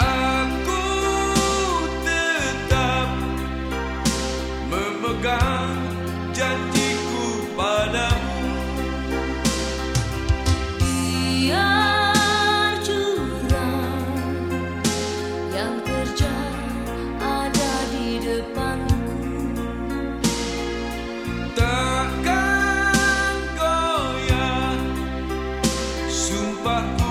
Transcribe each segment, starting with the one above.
Aku tetap memegang janjiku padamu dark.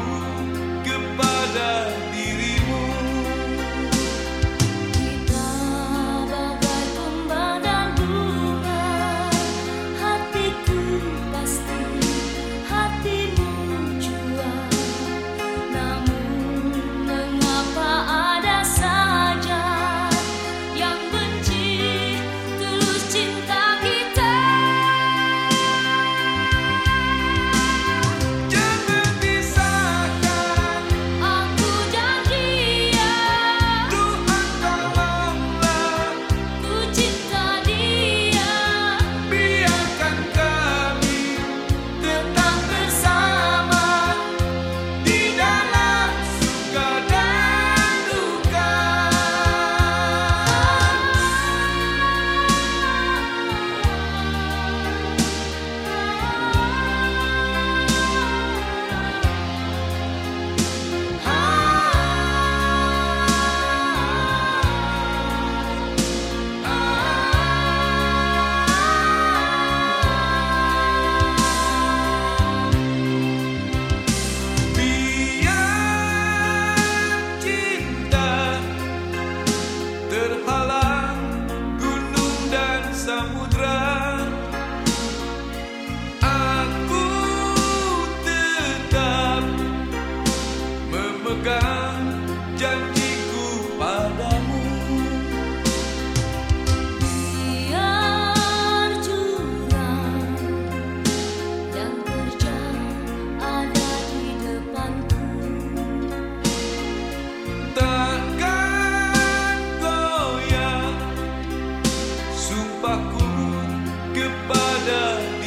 kepada